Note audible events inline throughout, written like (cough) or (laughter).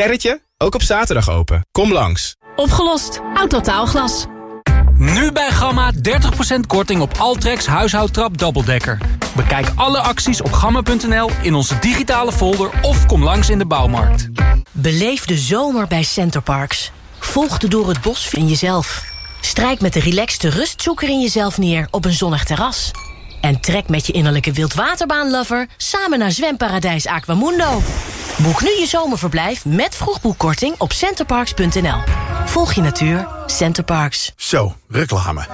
Sterretje, ook op zaterdag open. Kom langs. Opgelost. Autotaalglas. Nu bij Gamma 30% korting op Altrex huishoudtrap dubbeldekker. Bekijk alle acties op gamma.nl in onze digitale folder of kom langs in de bouwmarkt. Beleef de zomer bij Centerparks. Volg de door het bos in jezelf. Strijk met de relaxte rustzoeker in jezelf neer op een zonnig terras. En trek met je innerlijke wildwaterbaanlover samen naar zwemparadijs Aquamundo. Boek nu je zomerverblijf met vroegboekkorting op centerparks.nl. Volg je natuur, Centerparks. Zo, reclame.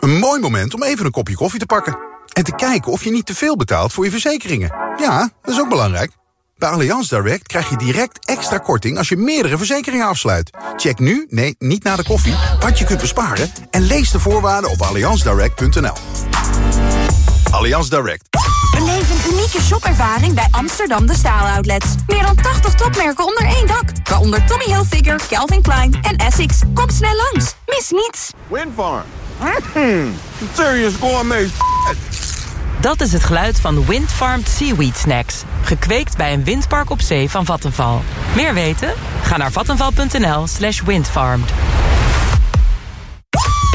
Een mooi moment om even een kopje koffie te pakken. En te kijken of je niet te veel betaalt voor je verzekeringen. Ja, dat is ook belangrijk. Bij Allianz Direct krijg je direct extra korting als je meerdere verzekeringen afsluit. Check nu, nee, niet na de koffie, wat je kunt besparen... en lees de voorwaarden op allianzdirect.nl. Allianz Direct. Beleef een unieke shopervaring bij Amsterdam De Staal Outlets. Meer dan 80 topmerken onder één dak. Waaronder Tommy Hilfiger, Calvin Klein en Essex. Kom snel langs. Mis niets. Windfarm. Mm, (laughs) serious gourmet Dat is het geluid van Windfarmed Seaweed Snacks. Gekweekt bij een windpark op zee van Vattenval. Meer weten? Ga naar vattenval.nl slash windfarmed.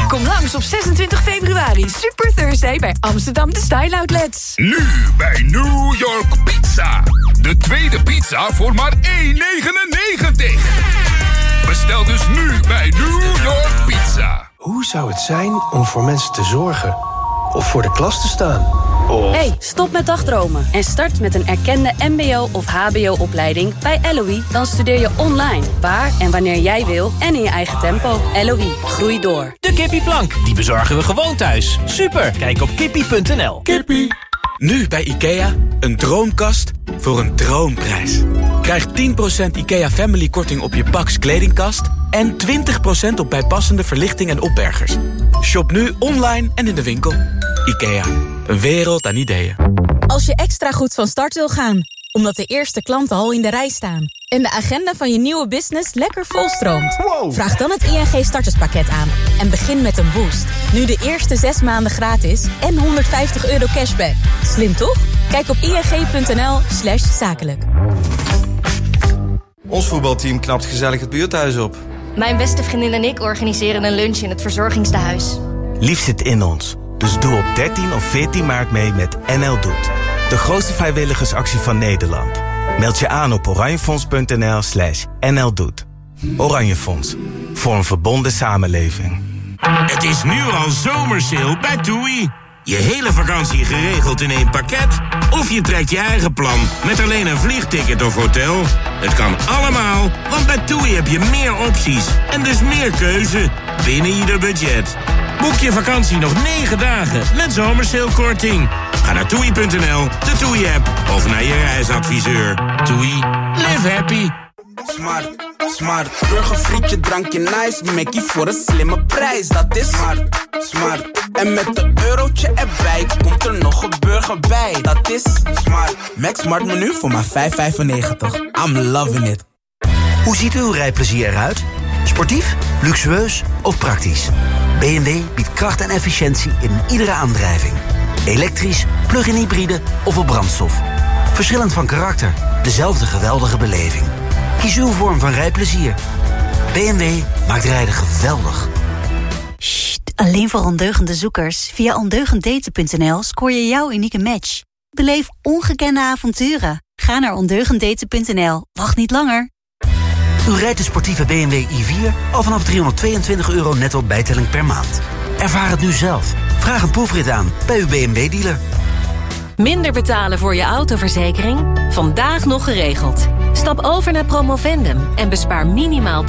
Kom langs op 26 februari. Super Thursday bij Amsterdam De Style Outlets. Nu bij New York Pizza. De tweede pizza voor maar 1,99. Bestel dus nu bij New York Pizza. Hoe zou het zijn om voor mensen te zorgen? Of voor de klas te staan? Of... Hey, stop met dagdromen en start met een erkende mbo- of hbo-opleiding bij LOE. Dan studeer je online, waar en wanneer jij wil en in je eigen tempo. LOE, groei door. De kippieplank, die bezorgen we gewoon thuis. Super, kijk op kippie.nl. Kippie. Nu bij IKEA, een droomkast voor een droomprijs. Krijg 10% IKEA Family korting op je Pax kledingkast... en 20% op bijpassende verlichting en opbergers. Shop nu online en in de winkel. IKEA, een wereld aan ideeën. Als je extra goed van start wil gaan, omdat de eerste klanten al in de rij staan... en de agenda van je nieuwe business lekker volstroomt... vraag dan het ING starterspakket aan en begin met een boost. Nu de eerste zes maanden gratis en 150 euro cashback. Slim toch? Kijk op ing.nl slash zakelijk. Ons voetbalteam knapt gezellig het buurthuis op. Mijn beste vriendin en ik organiseren een lunch in het verzorgingstehuis. Lief zit in ons. Dus doe op 13 of 14 maart mee met NL Doet. De grootste vrijwilligersactie van Nederland. Meld je aan op oranjefonds.nl slash nldoet. Oranje Fonds. Voor een verbonden samenleving. Het is nu al zomersale bij TUI. Je hele vakantie geregeld in één pakket? Of je trekt je eigen plan met alleen een vliegticket of hotel? Het kan allemaal, want bij TUI heb je meer opties en dus meer keuze binnen ieder budget. Boek je vakantie nog 9 dagen met zomersailkorting. Ga naar toei.nl, de TUI-app of naar je reisadviseur. TUI, live happy. Smart, smart. Burgerfrietje, drankje nice. Mackie voor een slimme prijs. Dat is smart, smart. En met een eurotje erbij komt er nog een burger bij. Dat is smart. Max Smart menu voor maar 5,95. I'm loving it. Hoe ziet uw rijplezier eruit? Sportief, luxueus of praktisch? BMW biedt kracht en efficiëntie in iedere aandrijving. Elektrisch, plug-in hybride of op brandstof. Verschillend van karakter, dezelfde geweldige beleving. Kies uw vorm van rijplezier. BMW maakt rijden geweldig. Sst, alleen voor ondeugende zoekers. Via ondeugenddaten.nl scoor je jouw unieke match. Beleef ongekende avonturen. Ga naar ondeugenddaten.nl. Wacht niet langer. U rijdt de sportieve BMW i4 al vanaf 322 euro netto bijtelling per maand. Ervaar het nu zelf. Vraag een proefrit aan bij uw BMW-dealer. Minder betalen voor je autoverzekering? Vandaag nog geregeld. Stap over naar Promovendum en bespaar minimaal 20%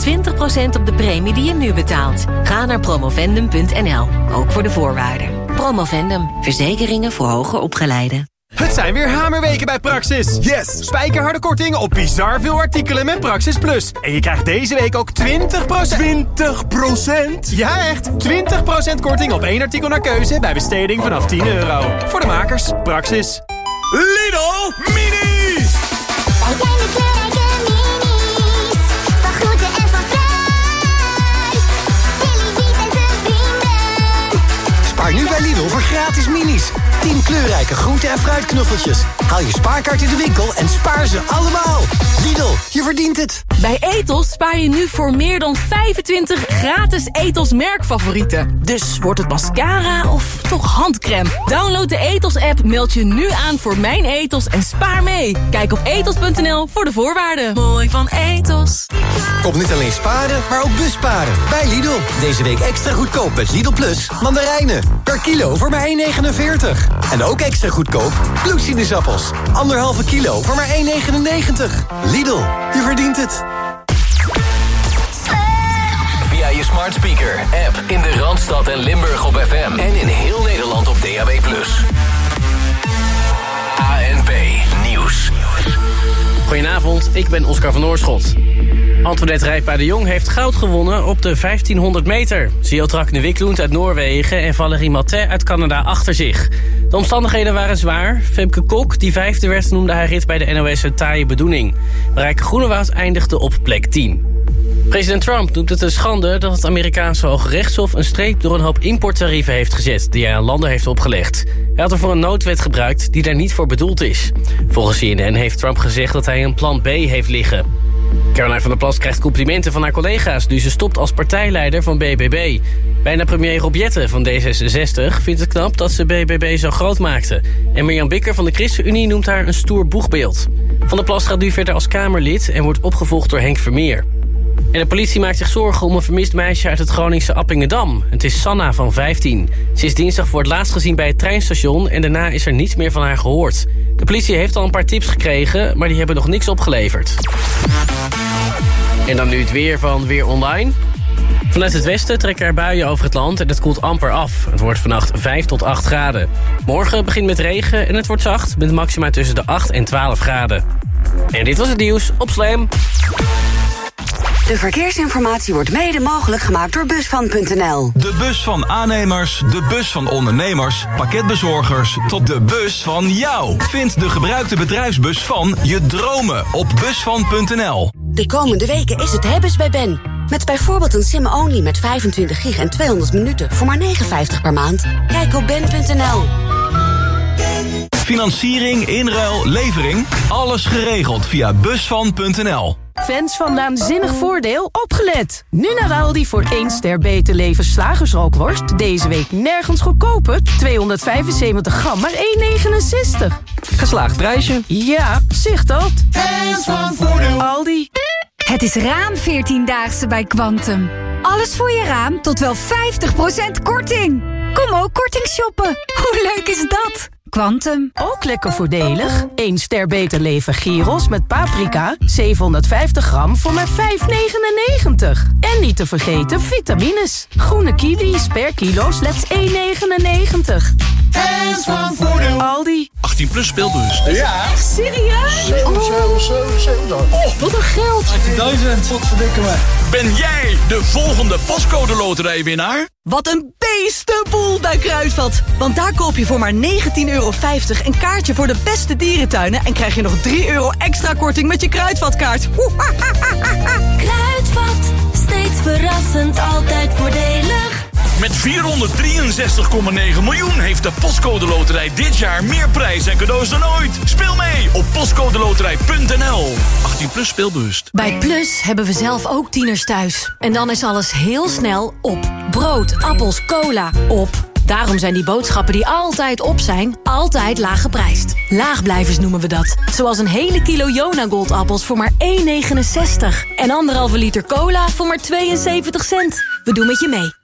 op de premie die je nu betaalt. Ga naar promovendum.nl, ook voor de voorwaarden. Promovendum, verzekeringen voor hoger opgeleiden. Het zijn weer hamerweken bij Praxis. Yes! Spijkerharde kortingen op bizar veel artikelen met Praxis Plus. En je krijgt deze week ook 20%... 20%? Ja, echt! 20% korting op één artikel naar keuze bij besteding vanaf 10 euro. Voor de makers, Praxis. Lidl Mini! Wij zijn de kleurrijke minis. Voor gratis minis. 10 kleurrijke groente- en fruitknuffeltjes. Haal je spaarkaart in de winkel en spaar ze allemaal. Lidl, je verdient het. Bij Etos spaar je nu voor meer dan 25 gratis Etos merkfavorieten. Dus wordt het mascara of toch handcrème? Download de Etos-app, meld je nu aan voor Mijn Etos en spaar mee. Kijk op etos.nl voor de voorwaarden. Mooi van Etos. Kom niet alleen sparen, maar ook busparen. Bij Lidl. Deze week extra goedkoop met Lidl Plus. Mandarijnen. Per kilo voor maar 1,49. En ook extra goedkoop bloedsinusappels. Anderhalve kilo voor maar 1,99. Lidl, je verdient het. Via je smart speaker, app in de Randstad en Limburg op FM. En in heel Nederland op DAB+. ANP Nieuws. Goedenavond, ik ben Oscar van Oorschot. Antoinette Rijpa de Jong heeft goud gewonnen op de 1500 meter. Ze de Wiklund uit Noorwegen en Valerie Matet uit Canada achter zich. De omstandigheden waren zwaar. Femke Kok, die vijfde werd, noemde haar rit bij de NOS een taaie bedoeling. Marijke Groenewoud eindigde op plek 10. President Trump noemt het een schande dat het Amerikaanse Hoge Rechtshof... een streep door een hoop importtarieven heeft gezet die hij aan landen heeft opgelegd. Hij had ervoor een noodwet gebruikt die daar niet voor bedoeld is. Volgens CNN heeft Trump gezegd dat hij een plan B heeft liggen. Caroline van der Plas krijgt complimenten van haar collega's... nu ze stopt als partijleider van BBB. Bijna premier Rob Jetten van D66 vindt het knap dat ze BBB zo groot maakte. En Mirjam Bikker van de ChristenUnie noemt haar een stoer boegbeeld. Van der Plas gaat nu verder als Kamerlid en wordt opgevolgd door Henk Vermeer. En de politie maakt zich zorgen om een vermist meisje uit het Groningse Appingedam. Het is Sanna van 15. Ze is dinsdag voor het laatst gezien bij het treinstation... en daarna is er niets meer van haar gehoord. De politie heeft al een paar tips gekregen, maar die hebben nog niks opgeleverd. En dan nu het weer van Weer Online. Vanuit het westen trekken er buien over het land en het koelt amper af. Het wordt vannacht 5 tot 8 graden. Morgen begint met regen en het wordt zacht... met maxima tussen de 8 en 12 graden. En dit was het nieuws op Slam. De verkeersinformatie wordt mede mogelijk gemaakt door Busvan.nl. De bus van aannemers, de bus van ondernemers, pakketbezorgers... tot de bus van jou. Vind de gebruikte bedrijfsbus van je dromen op Busvan.nl. De komende weken is het hebben's bij Ben. Met bijvoorbeeld een sim-only met 25 gig en 200 minuten voor maar 59 per maand. Kijk op ben.nl. Financiering, inruil, levering, alles geregeld via Busvan.nl. Fans van Naanzinnig Voordeel, opgelet! Nu naar Aldi voor 1 ster beter leven slagersrookworst. Deze week nergens goedkoper. 275 gram, maar 1,69. Geslaagd prijsje. Ja, zicht dat. Fans van Voordeel. Aldi. Het is raam 14-daagse bij Quantum. Alles voor je raam tot wel 50% korting. Kom ook korting shoppen. Hoe leuk is dat? Quantum. Ook lekker voordelig. 1 ster beter leven gyros met paprika. 750 gram voor maar 5,99. En niet te vergeten vitamines. Groene kiwis per kilo slechts 1,99. Fans van Voordeel. Aldi. 18 plus speelbus. Ja. Echt serieus? 7, 7, 7, 7. Oh, wat een geld. 18.000. Wat verdikken me. Ben jij de volgende pascode loterijwinnaar? Wat een beestenboel bij Kruidvat. Want daar koop je voor maar 19,50 euro een kaartje voor de beste dierentuinen... en krijg je nog 3 euro extra korting met je Kruidvatkaart. Kruidvat, steeds verrassend, altijd voordelig. Met 463,9 miljoen heeft de Postcode Loterij dit jaar meer prijs en cadeaus dan ooit. Speel mee op postcodeloterij.nl. 18 plus speelbewust. Bij Plus hebben we zelf ook tieners thuis. En dan is alles heel snel op. Brood, appels, cola, op. Daarom zijn die boodschappen die altijd op zijn, altijd laag geprijsd. Laagblijvers noemen we dat. Zoals een hele kilo Jona Goldappels voor maar 1,69. En anderhalve liter cola voor maar 72 cent. We doen met je mee.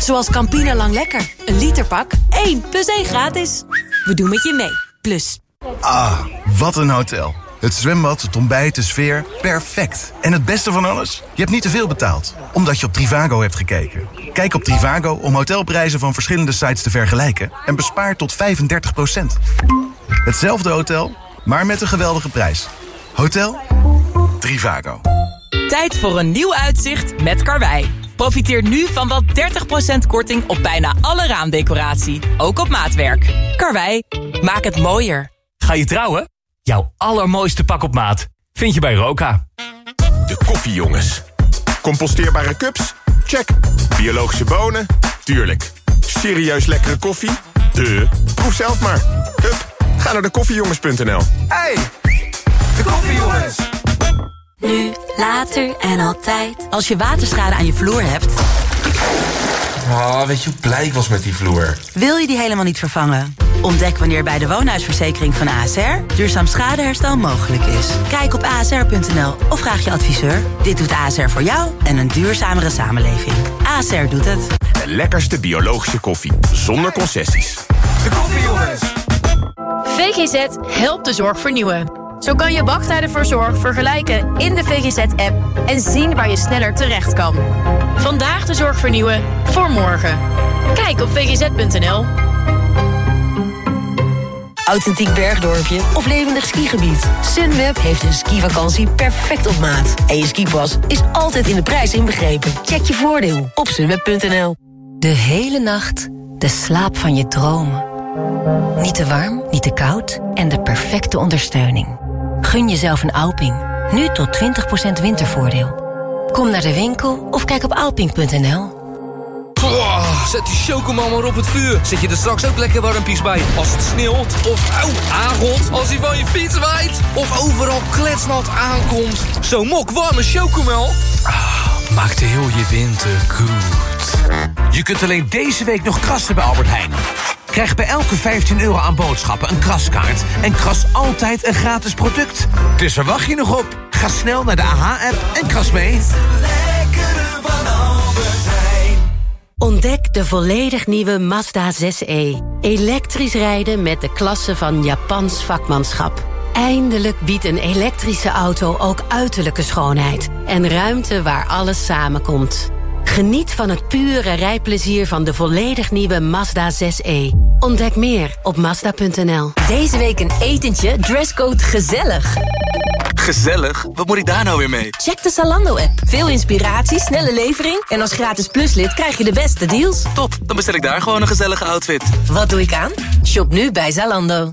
Zoals Campina Lang Lekker. Een literpak, 1 plus 1 gratis. We doen met je mee. Plus. Ah, wat een hotel. Het zwembad, het ontbijt, de sfeer, perfect. En het beste van alles? Je hebt niet te veel betaald, omdat je op Trivago hebt gekeken. Kijk op Trivago om hotelprijzen van verschillende sites te vergelijken... en bespaar tot 35% Hetzelfde hotel, maar met een geweldige prijs. Hotel Trivago. Tijd voor een nieuw uitzicht met Karwei. Profiteer nu van wel 30% korting op bijna alle raamdecoratie. Ook op maatwerk. Karwei, maak het mooier. Ga je trouwen? Jouw allermooiste pak op maat vind je bij Roka. De koffiejongens. Composteerbare cups? Check. Biologische bonen? Tuurlijk. Serieus lekkere koffie? De. Proef zelf maar. Hup, ga naar de koffiejongens.nl. Hey, de koffiejongens. Nu, later en altijd. Als je waterschade aan je vloer hebt... Oh, weet je hoe blij ik was met die vloer? Wil je die helemaal niet vervangen? Ontdek wanneer bij de woonhuisverzekering van ASR... duurzaam schadeherstel mogelijk is. Kijk op asr.nl of vraag je adviseur. Dit doet ASR voor jou en een duurzamere samenleving. ASR doet het. De lekkerste biologische koffie, zonder concessies. De koffiejongens. VGZ helpt de zorg vernieuwen. Zo kan je wachttijden voor zorg vergelijken in de VGZ-app... en zien waar je sneller terecht kan. Vandaag de zorg vernieuwen voor morgen. Kijk op vgz.nl. Authentiek bergdorpje of levendig skigebied. Sunweb heeft een skivakantie perfect op maat. En je skipas is altijd in de prijs inbegrepen. Check je voordeel op sunweb.nl. De hele nacht de slaap van je dromen. Niet te warm, niet te koud en de perfecte ondersteuning. Gun jezelf een Alping. Nu tot 20% wintervoordeel. Kom naar de winkel of kijk op alping.nl. zet die chocomel maar op het vuur. Zet je er straks ook lekker warmpies bij. Als het sneeuwt of auw, aangot. Als hij van je fiets waait. Of overal kletsnat aankomt. Zo'n mok warme chocomel. Ah, maakt heel je winter goed. Je kunt alleen deze week nog krassen bij Albert Heijn. Krijg bij elke 15 euro aan boodschappen een kraskaart... en kras altijd een gratis product. Dus waar wacht je nog op? Ga snel naar de AH-app en kras mee. Ontdek de volledig nieuwe Mazda 6e. Elektrisch rijden met de klasse van Japans vakmanschap. Eindelijk biedt een elektrische auto ook uiterlijke schoonheid... en ruimte waar alles samenkomt. Geniet van het pure rijplezier van de volledig nieuwe Mazda 6e. Ontdek meer op Mazda.nl. Deze week een etentje, dresscode gezellig. Gezellig? Wat moet ik daar nou weer mee? Check de Zalando-app. Veel inspiratie, snelle levering... en als gratis pluslid krijg je de beste deals. Top, dan bestel ik daar gewoon een gezellige outfit. Wat doe ik aan? Shop nu bij Zalando.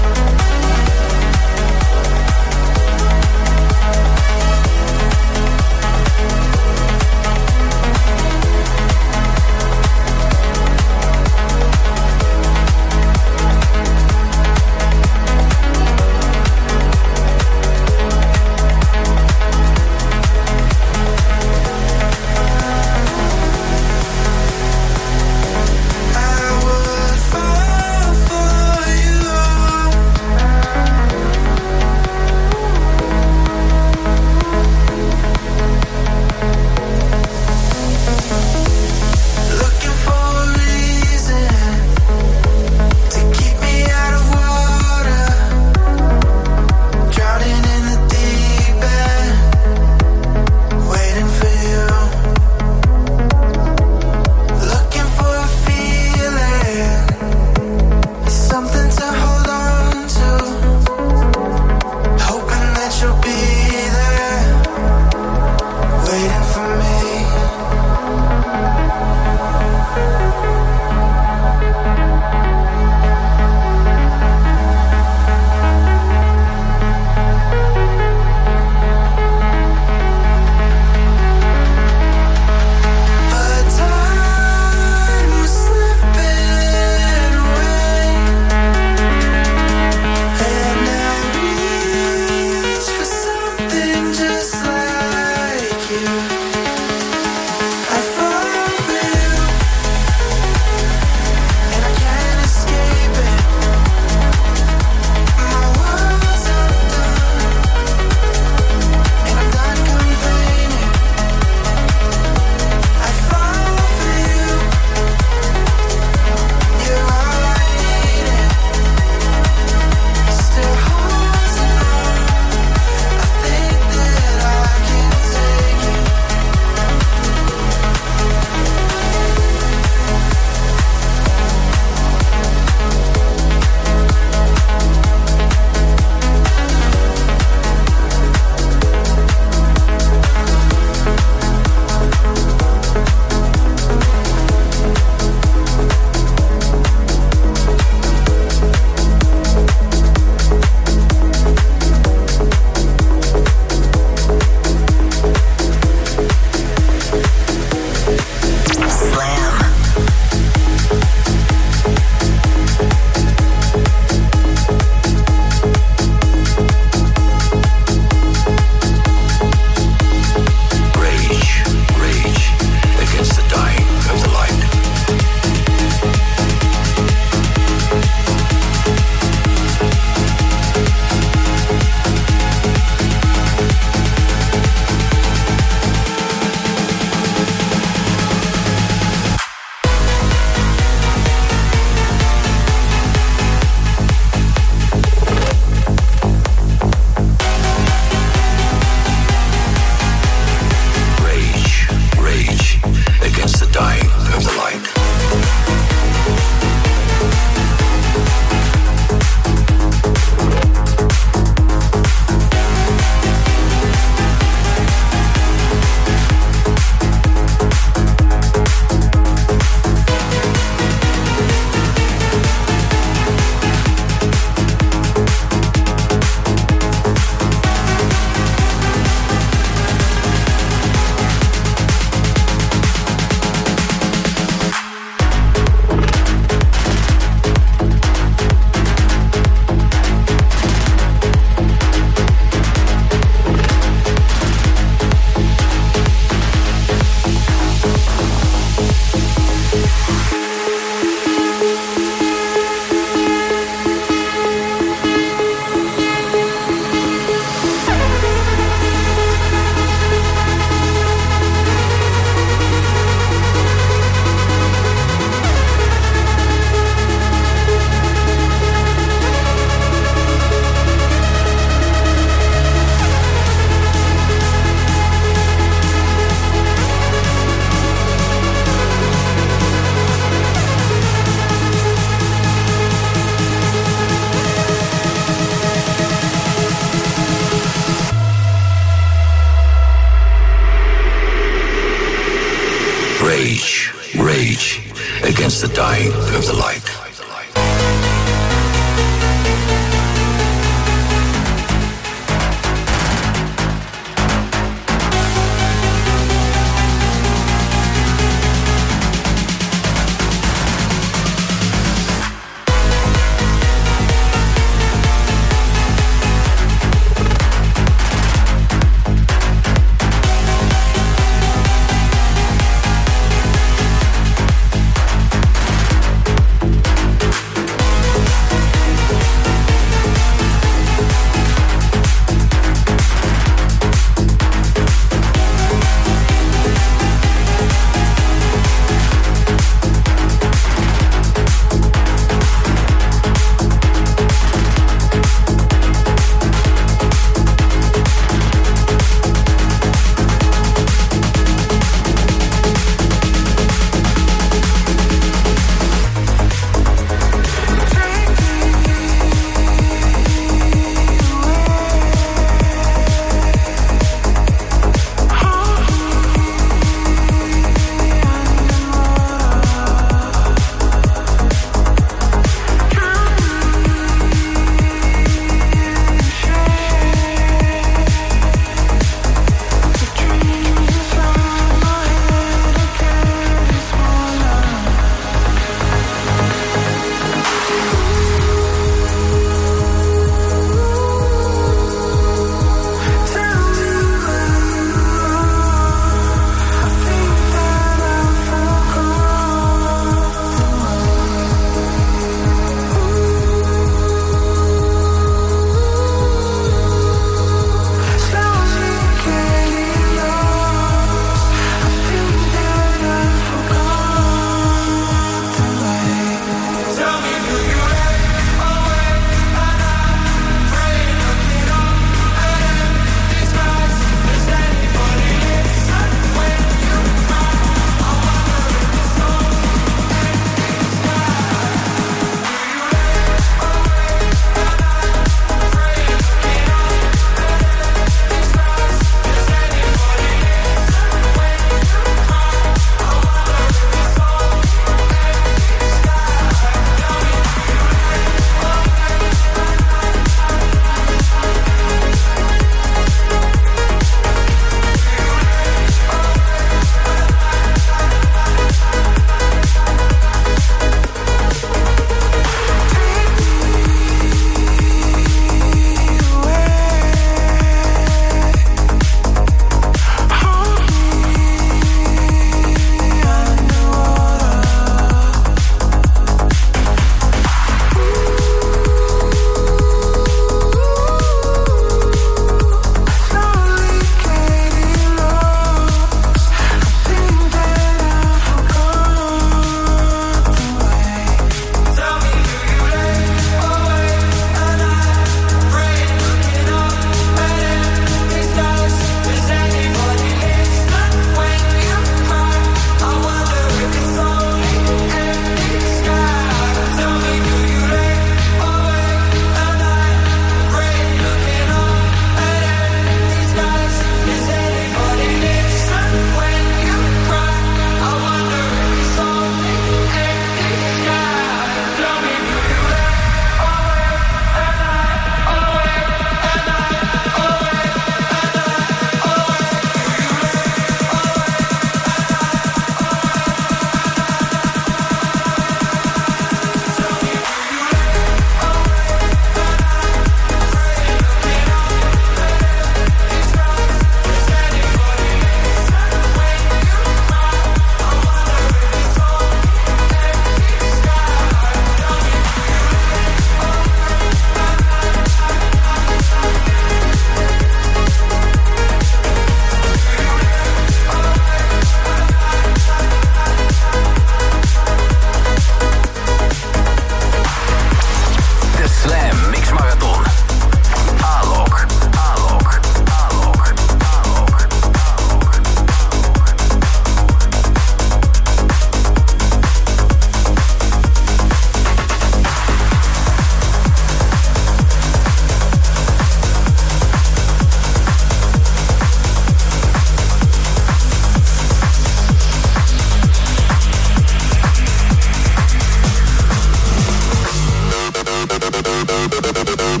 Thank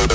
you.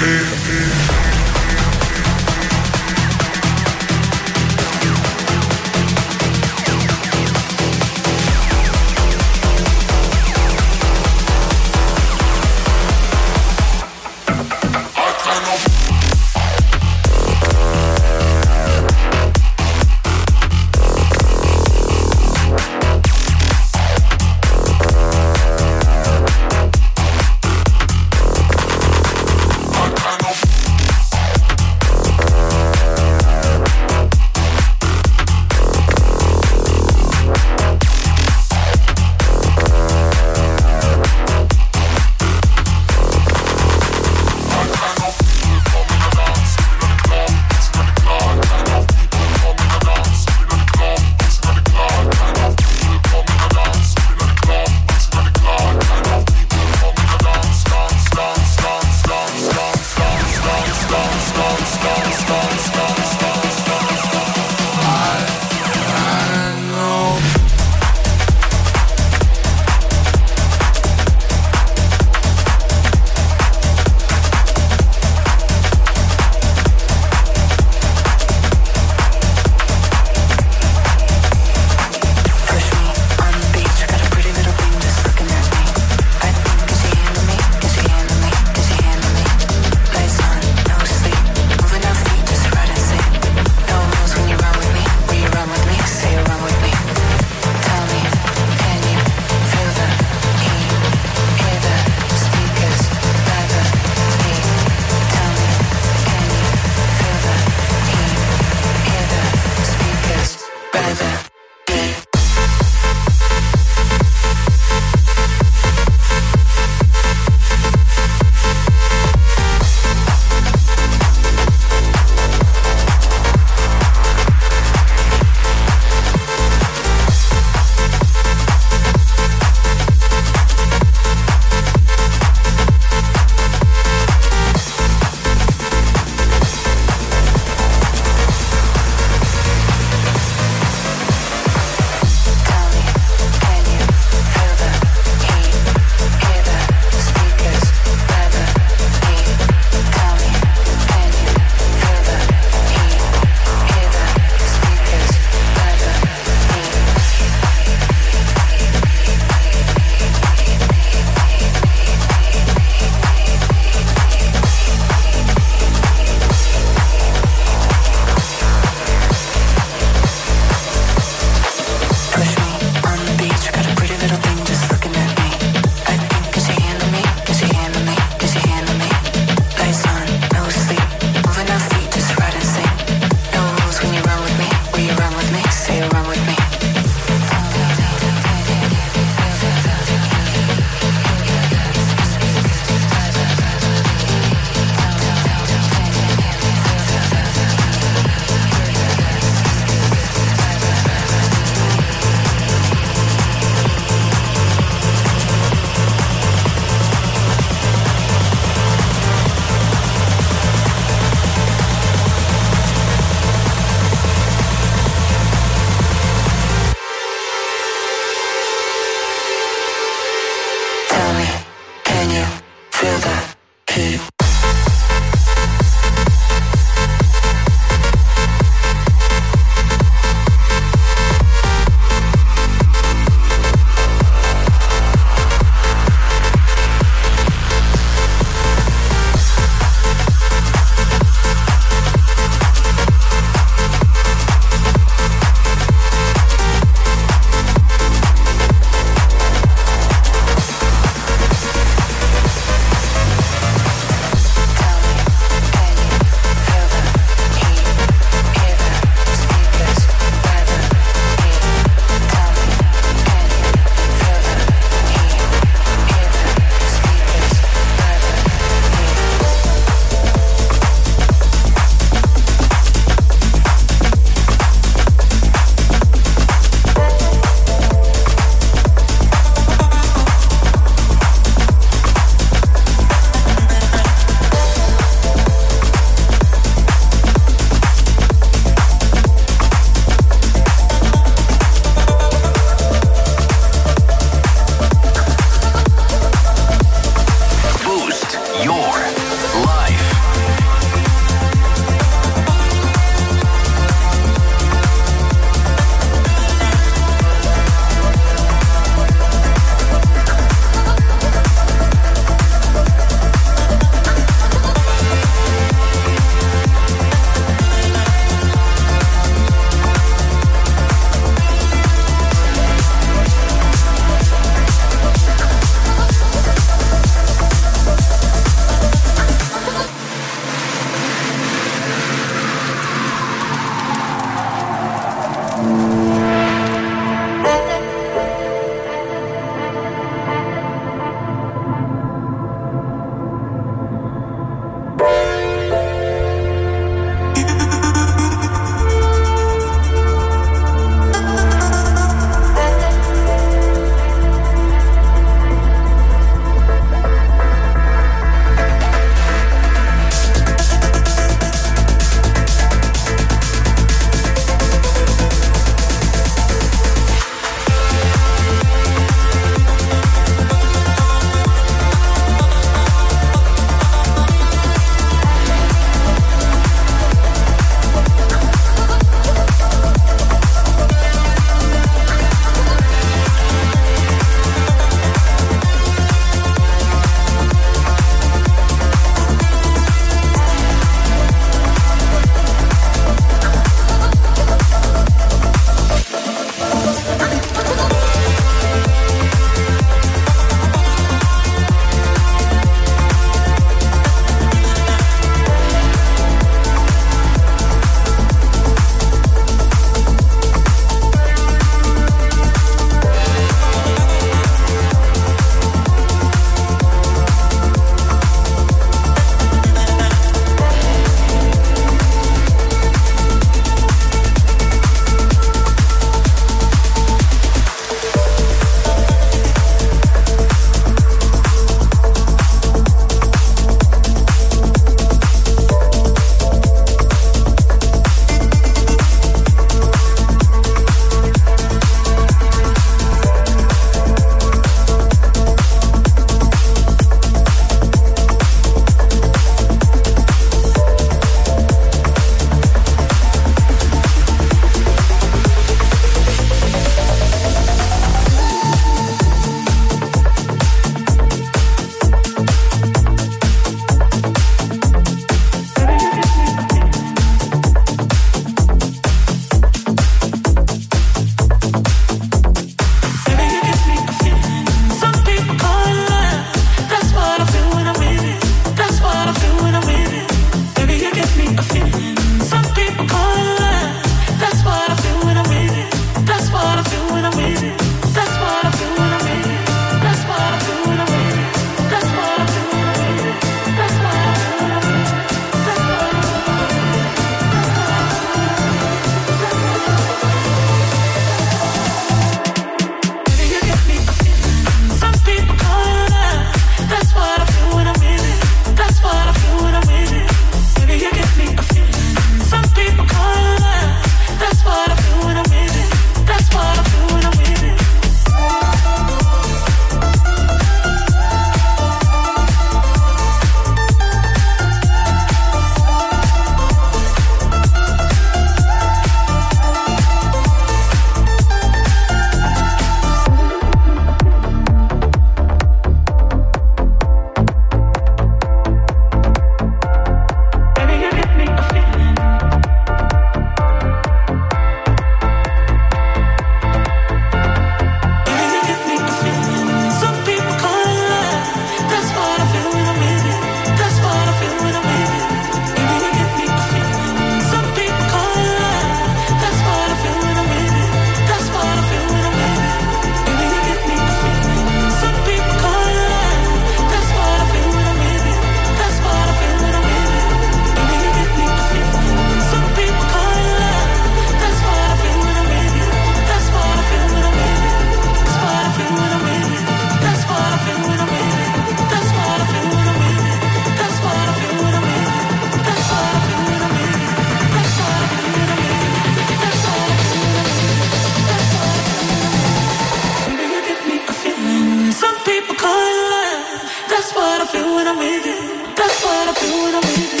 That's what I do when i'm with you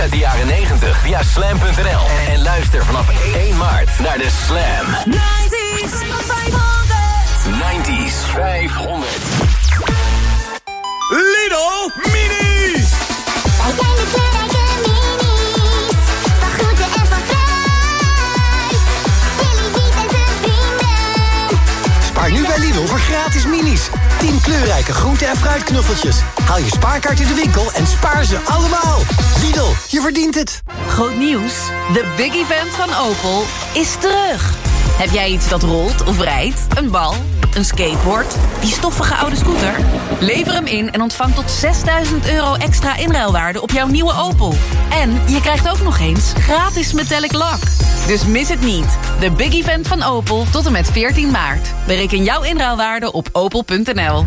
uit de jaren 90 via slam.nl. En luister vanaf 1 maart naar de Slam 90s 500. Lidl Mini! Spaar nu bij Lidl voor gratis minis. 10 kleurrijke groente- en fruitknuffeltjes. Haal je spaarkaart in de winkel en spaar ze allemaal. Lidl, je verdient het. Groot nieuws. De big event van Opel is terug. Heb jij iets dat rolt of rijdt? Een bal? Een skateboard? Die stoffige oude scooter? Lever hem in en ontvang tot 6000 euro extra inruilwaarde op jouw nieuwe Opel. En je krijgt ook nog eens gratis metallic lak. Dus mis het niet. De big event van Opel tot en met 14 maart. Bereken jouw inruilwaarde op opel.nl.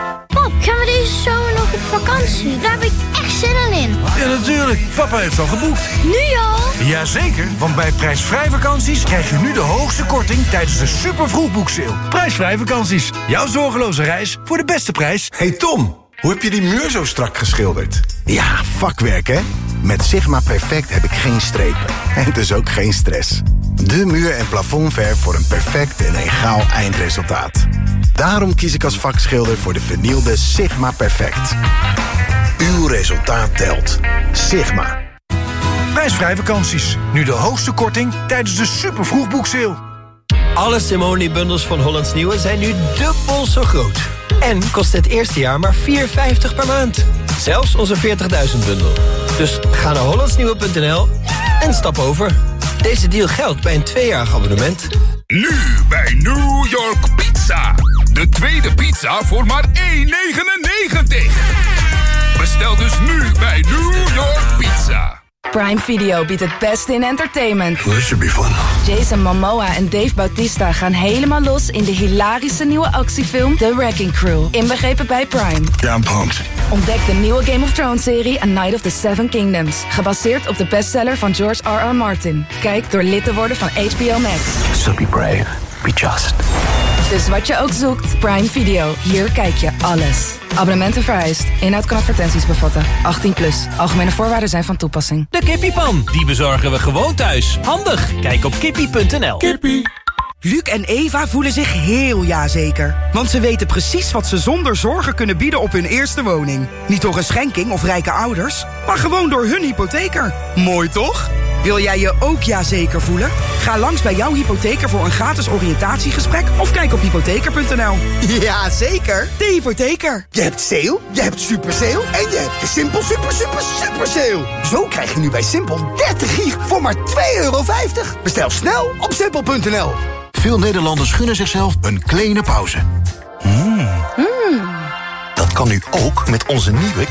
Gaan we deze zomer nog op vakantie? Daar heb ik echt zin in. Ja, natuurlijk. Papa heeft al geboekt. Nu al? Jazeker, want bij prijsvrij vakanties krijg je nu de hoogste korting tijdens de super vroegboekseil. Prijsvrij vakanties. Jouw zorgeloze reis voor de beste prijs. Hey Tom, hoe heb je die muur zo strak geschilderd? Ja, vakwerk hè? Met Sigma Perfect heb ik geen strepen. (laughs) En dus ook geen stress. De muur- en plafondverf voor een perfect en egaal eindresultaat. Daarom kies ik als vakschilder voor de vernielde Sigma Perfect. Uw resultaat telt. Sigma. Prijsvrij vakanties. Nu de hoogste korting tijdens de super vroegboekseil. Alle Simone-bundels van Hollands Nieuwe zijn nu dubbel zo groot. En kost het eerste jaar maar 4,50 per maand. Zelfs onze 40.000-bundel. Dus ga naar hollandsnieuwe.nl en stap over. Deze deal geldt bij een tweejarig abonnement. Nu bij New York Pizza. De tweede pizza voor maar 1,99. Bestel dus nu bij New York Pizza. Prime Video biedt het beste in entertainment. This should be fun. Jason Momoa en Dave Bautista gaan helemaal los in de hilarische nieuwe actiefilm The Wrecking Crew. Inbegrepen bij Prime. Yeah, I'm pumped. Ontdek de nieuwe Game of Thrones serie A Night of the Seven Kingdoms. Gebaseerd op de bestseller van George R.R. Martin. Kijk door lid te worden van HBO Max. So be brave. Be just. Dus wat je ook zoekt, Prime Video. Hier kijk je alles. Abonnementen vereist. Inhoud kan advertenties bevatten. 18 plus. Algemene voorwaarden zijn van toepassing. De kippiepan, die bezorgen we gewoon thuis. Handig, kijk op kippie.nl. Kippie. Luc en Eva voelen zich heel jazeker. Want ze weten precies wat ze zonder zorgen kunnen bieden op hun eerste woning. Niet door een schenking of rijke ouders, maar gewoon door hun hypotheker. Mooi toch? Wil jij je ook jazeker voelen? Ga langs bij jouw hypotheker voor een gratis oriëntatiegesprek of kijk op hypotheker.nl. Ja, zeker. De hypotheker. Je hebt sale, je hebt super sale en je hebt de Simpel super super super sale. Zo krijg je nu bij Simpel 30 gig voor maar 2,50 euro. Bestel snel op simpel.nl. Veel Nederlanders gunnen zichzelf een kleine pauze. Dat kan nu ook met onze nieuwe